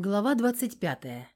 Глава 25.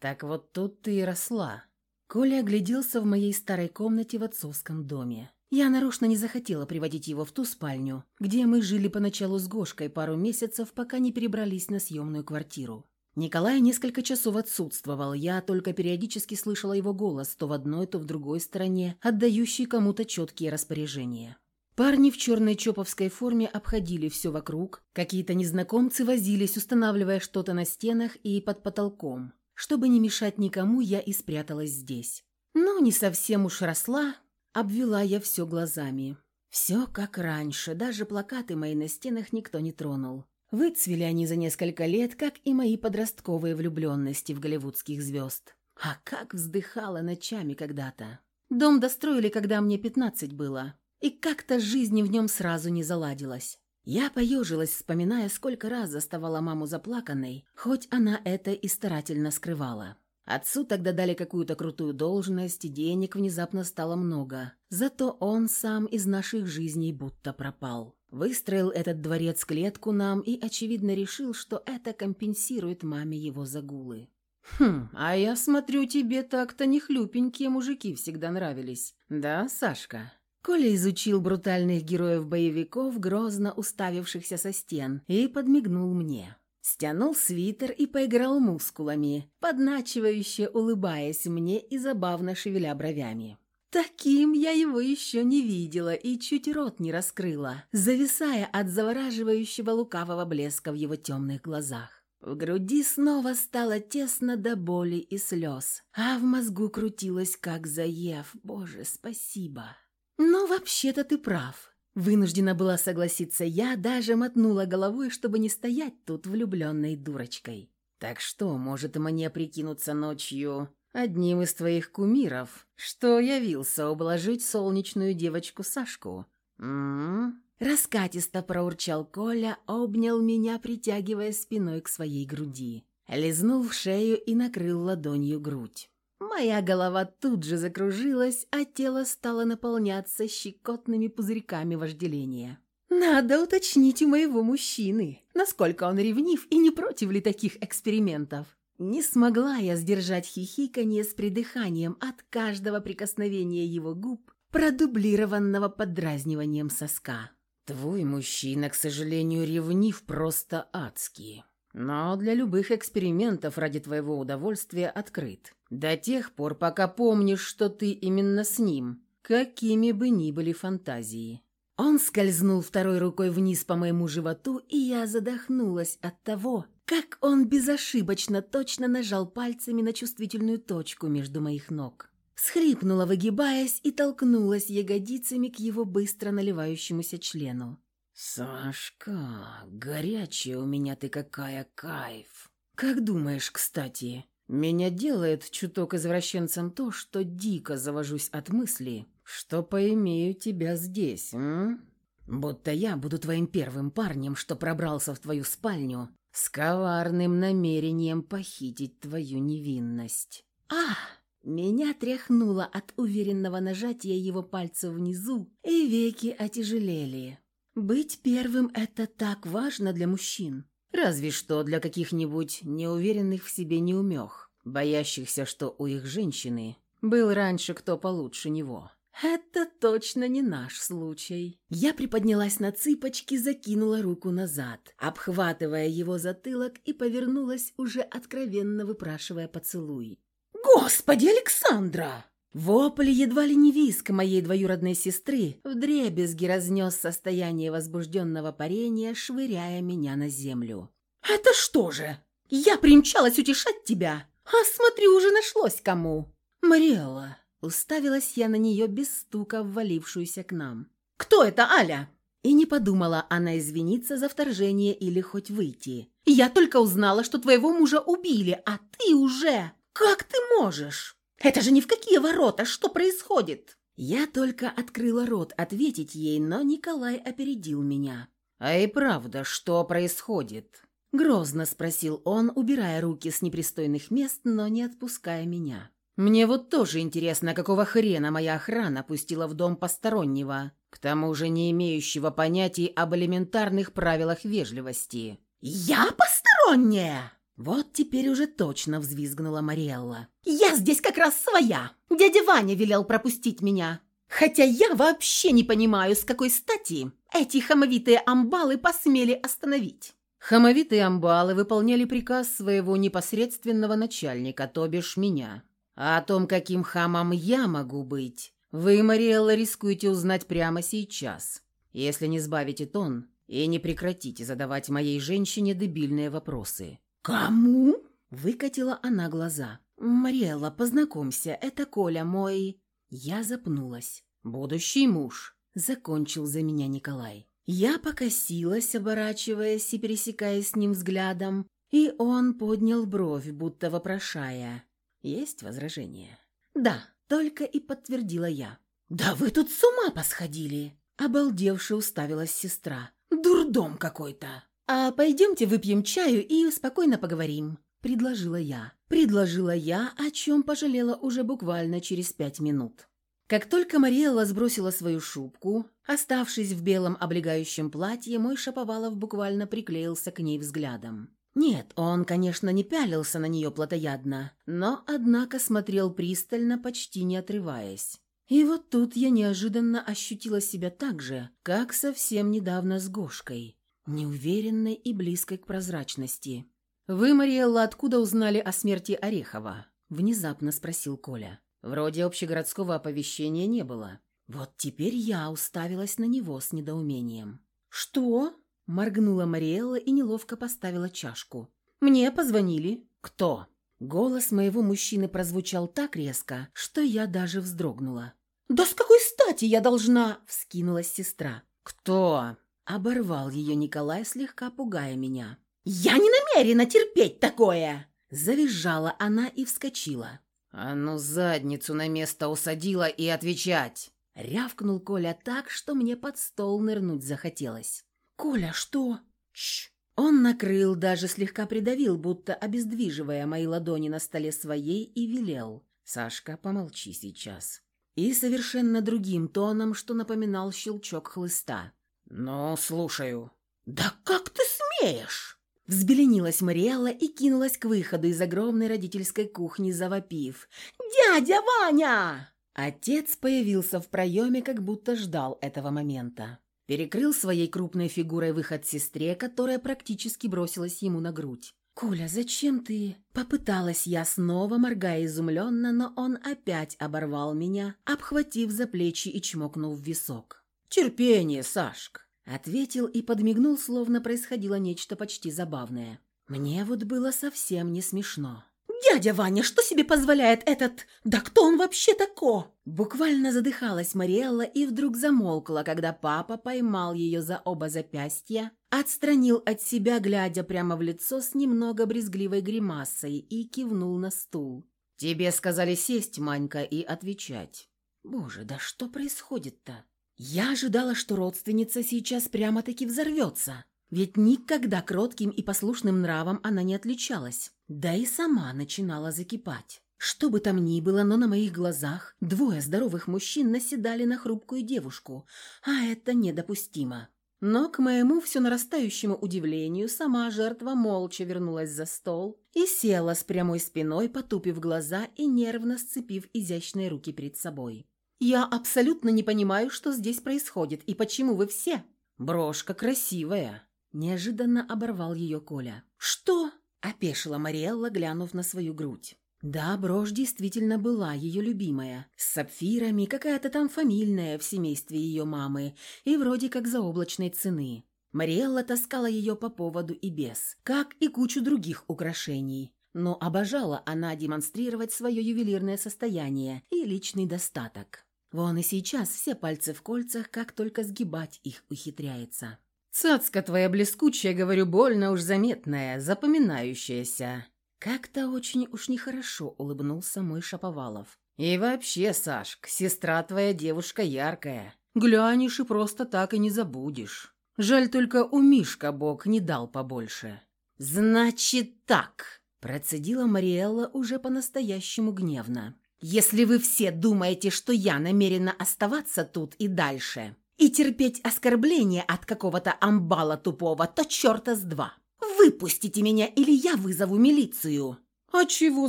Так вот тут ты и росла. Коля огляделся в моей старой комнате в отцовском доме. Я нарочно не захотела приводить его в ту спальню, где мы жили поначалу с Гошкой пару месяцев, пока не перебрались на съемную квартиру. Николай несколько часов отсутствовал, я только периодически слышала его голос то в одной, то в другой стороне, отдающий кому-то четкие распоряжения. Парни в черной чоповской форме обходили все вокруг, какие-то незнакомцы возились, устанавливая что-то на стенах и под потолком. Чтобы не мешать никому, я и спряталась здесь. Но не совсем уж росла, обвела я все глазами. Все как раньше, даже плакаты мои на стенах никто не тронул. Выцвели они за несколько лет, как и мои подростковые влюбленности в голливудских звезд. А как вздыхала ночами когда-то. Дом достроили, когда мне пятнадцать было. И как-то жизнь в нем сразу не заладилась. Я поежилась, вспоминая, сколько раз заставала маму заплаканной, хоть она это и старательно скрывала. Отцу тогда дали какую-то крутую должность, денег внезапно стало много. Зато он сам из наших жизней будто пропал. Выстроил этот дворец-клетку нам и, очевидно, решил, что это компенсирует маме его загулы. «Хм, а я смотрю, тебе так-то не хлюпенькие мужики всегда нравились. Да, Сашка?» Коля изучил брутальных героев-боевиков, грозно уставившихся со стен, и подмигнул мне. Стянул свитер и поиграл мускулами, подначивающе улыбаясь мне и забавно шевеля бровями. Таким я его еще не видела и чуть рот не раскрыла, зависая от завораживающего лукавого блеска в его темных глазах. В груди снова стало тесно до боли и слез, а в мозгу крутилось, как заев. «Боже, спасибо!» «Но вообще-то ты прав». Вынуждена была согласиться я, даже мотнула головой, чтобы не стоять тут влюбленной дурочкой. «Так что, может мне прикинуться ночью одним из твоих кумиров, что явился ублажить солнечную девочку Сашку?» «М-м-м?» Раскатисто проурчал Коля, обнял меня, притягивая спиной к своей груди. Лизнул в шею и накрыл ладонью грудь. Моя голова тут же закружилась, а тело стало наполняться щекотными пузырьками вожделения. Надо уточнить у моего мужчины, насколько он ревнив и не против ли таких экспериментов. Не смогла я сдержать хихиканье с придыханием от каждого прикосновения его губ, продублированного подразниванием соска. «Твой мужчина, к сожалению, ревнив просто адский. Но для любых экспериментов ради твоего удовольствия открыт. До тех пор, пока помнишь, что ты именно с ним, какими бы ни были фантазии. Он скользнул второй рукой вниз по моему животу, и я задохнулась от того, как он безошибочно точно нажал пальцами на чувствительную точку между моих ног. Схлипнула, выгибаясь, и толкнулась ягодицами к его быстро наливающемуся члену. «Сашка, горячая у меня ты какая, кайф! Как думаешь, кстати, меня делает чуток извращенцем то, что дико завожусь от мысли, что поимею тебя здесь, м? Будто я буду твоим первым парнем, что пробрался в твою спальню с коварным намерением похитить твою невинность. А! Меня тряхнуло от уверенного нажатия его пальца внизу, и веки отяжелели. Быть первым – это так важно для мужчин. Разве что для каких-нибудь неуверенных в себе неумех, боящихся, что у их женщины был раньше кто получше него. Это точно не наш случай. Я приподнялась на цыпочки, закинула руку назад, обхватывая его затылок и повернулась, уже откровенно выпрашивая поцелуй. «Господи, Александра!» Вопль едва ли не виск моей двоюродной сестры вдребезги разнес состояние возбужденного парения, швыряя меня на землю. «Это что же? Я примчалась утешать тебя, а смотрю, уже нашлось кому!» «Мариэлла!» — уставилась я на нее без стука, ввалившуюся к нам. «Кто это, Аля?» И не подумала она извиниться за вторжение или хоть выйти. «Я только узнала, что твоего мужа убили, а ты уже... Как ты можешь?» Это же ни в какие ворота! Что происходит?» Я только открыла рот ответить ей, но Николай опередил меня. «А и правда, что происходит?» Грозно спросил он, убирая руки с непристойных мест, но не отпуская меня. «Мне вот тоже интересно, какого хрена моя охрана пустила в дом постороннего, к тому же не имеющего понятий об элементарных правилах вежливости». «Я посторонняя?» Вот теперь уже точно взвизгнула Мариэлла. «Я здесь как раз своя! Дядя Ваня велел пропустить меня. Хотя я вообще не понимаю, с какой стати эти хамовитые амбалы посмели остановить». Хамовитые амбалы выполняли приказ своего непосредственного начальника, то бишь меня. А о том, каким хамом я могу быть, вы, Мариэлла, рискуете узнать прямо сейчас, если не сбавите тон и не прекратите задавать моей женщине дебильные вопросы. «Кому?» – выкатила она глаза. «Мариэлла, познакомься, это Коля, мой...» Я запнулась. «Будущий муж», – закончил за меня Николай. Я покосилась, оборачиваясь и пересекаясь с ним взглядом, и он поднял бровь, будто вопрошая. «Есть возражение?» «Да», — только и подтвердила я. «Да вы тут с ума посходили!» Обалдевше уставилась сестра. «Дурдом какой-то!» «А пойдемте выпьем чаю и спокойно поговорим», — предложила я. Предложила я, о чем пожалела уже буквально через пять минут. Как только Мариэлла сбросила свою шубку, оставшись в белом облегающем платье, мой Шаповалов буквально приклеился к ней взглядом. Нет, он, конечно, не пялился на нее плотоядно, но, однако, смотрел пристально, почти не отрываясь. И вот тут я неожиданно ощутила себя так же, как совсем недавно с Гошкой неуверенной и близкой к прозрачности. «Вы, Мариэлла, откуда узнали о смерти Орехова?» – внезапно спросил Коля. «Вроде общегородского оповещения не было». Вот теперь я уставилась на него с недоумением. «Что?» – моргнула Мариэлла и неловко поставила чашку. «Мне позвонили». «Кто?» Голос моего мужчины прозвучал так резко, что я даже вздрогнула. «Да с какой стати я должна?» – вскинулась сестра. «Кто?» Оборвал ее Николай, слегка пугая меня. «Я не намерена терпеть такое!» Завизжала она и вскочила. «А ну задницу на место усадила и отвечать!» Рявкнул Коля так, что мне под стол нырнуть захотелось. «Коля, что?» «Чш!» Он накрыл, даже слегка придавил, будто обездвиживая мои ладони на столе своей, и велел. «Сашка, помолчи сейчас». И совершенно другим тоном, что напоминал щелчок хлыста. «Ну, слушаю». «Да как ты смеешь?» Взбеленилась Мариэлла и кинулась к выходу из огромной родительской кухни, завопив. «Дядя Ваня!» Отец появился в проеме, как будто ждал этого момента. Перекрыл своей крупной фигурой выход сестре, которая практически бросилась ему на грудь. «Коля, зачем ты?» Попыталась я снова, моргая изумленно, но он опять оборвал меня, обхватив за плечи и чмокнул в висок. «Терпение, Сашка!» Ответил и подмигнул, словно происходило нечто почти забавное. Мне вот было совсем не смешно. «Дядя Ваня, что себе позволяет этот... Да кто он вообще тако?» Буквально задыхалась Мариэлла и вдруг замолкла, когда папа поймал ее за оба запястья, отстранил от себя, глядя прямо в лицо с немного брезгливой гримасой и кивнул на стул. «Тебе сказали сесть, Манька, и отвечать». «Боже, да что происходит-то?» Я ожидала, что родственница сейчас прямо-таки взорвется, ведь никогда кротким и послушным нравом она не отличалась, да и сама начинала закипать. Что бы там ни было, но на моих глазах двое здоровых мужчин наседали на хрупкую девушку, а это недопустимо. Но, к моему все нарастающему удивлению, сама жертва молча вернулась за стол и села с прямой спиной, потупив глаза и нервно сцепив изящные руки перед собой. «Я абсолютно не понимаю, что здесь происходит и почему вы все...» «Брошка красивая!» Неожиданно оборвал ее Коля. «Что?» – опешила Мариэлла, глянув на свою грудь. Да, брошь действительно была ее любимая, с сапфирами, какая-то там фамильная в семействе ее мамы и вроде как заоблачной цены. Мариэлла таскала ее по поводу и без, как и кучу других украшений. Но обожала она демонстрировать свое ювелирное состояние и личный достаток. Вон и сейчас все пальцы в кольцах, как только сгибать их ухитряется. «Цацка твоя блескучая, говорю, больно уж заметная, запоминающаяся». Как-то очень уж нехорошо улыбнулся мой Шаповалов. «И вообще, Сашк, сестра твоя девушка яркая. Глянешь и просто так и не забудешь. Жаль только у Мишка Бог не дал побольше». «Значит так», – процедила Мариэлла уже по-настоящему гневно. Если вы все думаете, что я намерена оставаться тут и дальше и терпеть оскорбления от какого-то амбала тупого, то черта с два. Выпустите меня, или я вызову милицию!» «А чего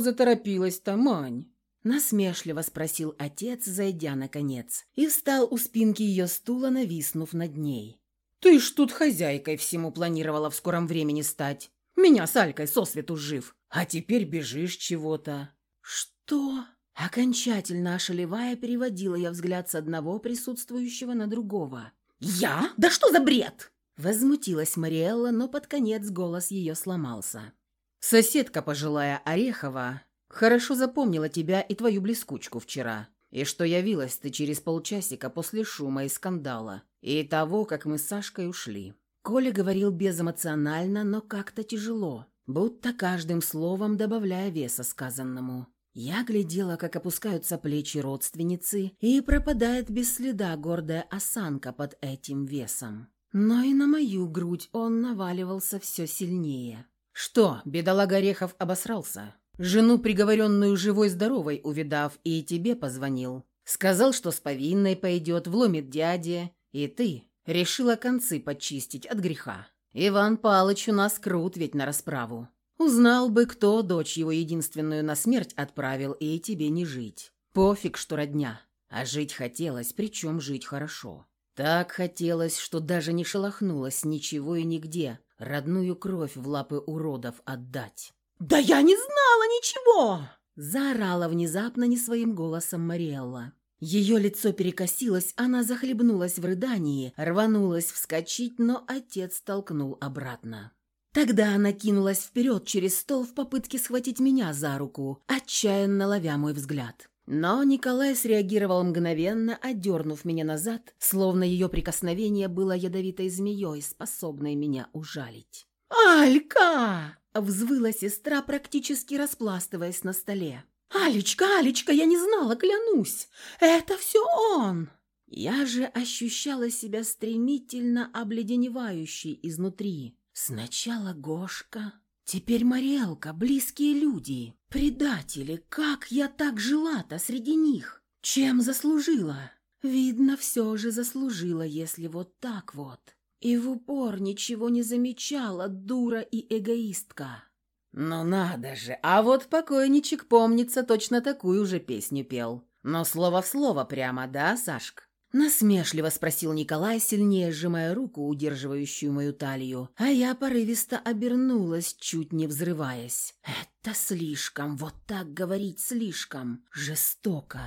заторопилась-то, Мань?» Насмешливо спросил отец, зайдя наконец, и встал у спинки ее стула, нависнув над ней. «Ты ж тут хозяйкой всему планировала в скором времени стать. Меня с Алькой сосвету жив, а теперь бежишь чего-то». «Что?» Окончательно ошалевая, переводила я взгляд с одного присутствующего на другого. «Я? Да что за бред?» Возмутилась Мариэлла, но под конец голос ее сломался. «Соседка пожилая Орехова хорошо запомнила тебя и твою блескучку вчера, и что явилась ты через полчасика после шума и скандала, и того, как мы с Сашкой ушли». Коля говорил безэмоционально, но как-то тяжело, будто каждым словом добавляя веса сказанному. Я глядела, как опускаются плечи родственницы, и пропадает без следа гордая осанка под этим весом. Но и на мою грудь он наваливался все сильнее. «Что, бедолага Орехов обосрался? Жену, приговоренную живой-здоровой, увидав, и тебе позвонил. Сказал, что с повинной пойдет, вломит дяде, и ты решила концы подчистить от греха. Иван Палыч у нас крут ведь на расправу. Узнал бы, кто дочь его единственную на смерть отправил, и тебе не жить. Пофиг, что родня. А жить хотелось, причем жить хорошо. Так хотелось, что даже не шелохнулось ничего и нигде, родную кровь в лапы уродов отдать. «Да я не знала ничего!» Заорала внезапно не своим голосом Мариэлла. Ее лицо перекосилось, она захлебнулась в рыдании, рванулась вскочить, но отец толкнул обратно. Тогда она кинулась вперед через стол в попытке схватить меня за руку, отчаянно ловя мой взгляд. Но Николай среагировал мгновенно, отдернув меня назад, словно ее прикосновение было ядовитой змеей, способной меня ужалить. «Алька!» — взвыла сестра, практически распластываясь на столе. «Алечка, Алечка, я не знала, клянусь! Это все он!» Я же ощущала себя стремительно обледеневающей изнутри. Сначала Гошка, теперь Марелка, близкие люди, предатели. Как я так жила-то среди них? Чем заслужила? Видно, все же заслужила, если вот так вот. И в упор ничего не замечала, дура и эгоистка. «Ну надо же, а вот покойничек, помнится, точно такую же песню пел. Но слово в слово прямо, да, Сашка?» Насмешливо спросил Николай, сильнее сжимая руку, удерживающую мою талию, а я порывисто обернулась, чуть не взрываясь. «Это слишком, вот так говорить слишком, жестоко».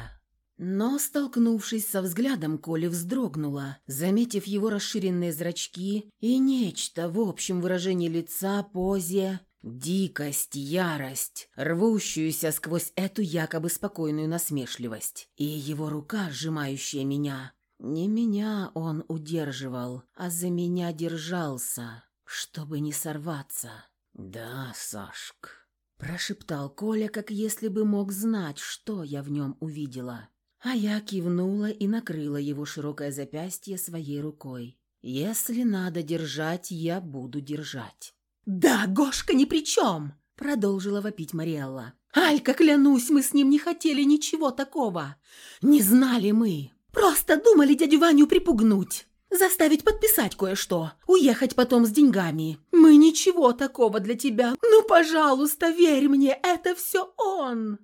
Но, столкнувшись со взглядом, Коли вздрогнула, заметив его расширенные зрачки и нечто в общем выражении лица, позе, Дикость, ярость, рвущуюся сквозь эту якобы спокойную насмешливость. И его рука, сжимающая меня. Не меня он удерживал, а за меня держался, чтобы не сорваться. «Да, Сашк», – прошептал Коля, как если бы мог знать, что я в нем увидела. А я кивнула и накрыла его широкое запястье своей рукой. «Если надо держать, я буду держать». «Да, Гошка ни при чем!» — продолжила вопить Мариэлла. «Алька, клянусь, мы с ним не хотели ничего такого. Не знали мы. Просто думали дядю Ваню припугнуть. Заставить подписать кое-что. Уехать потом с деньгами. Мы ничего такого для тебя. Ну, пожалуйста, верь мне, это все он!»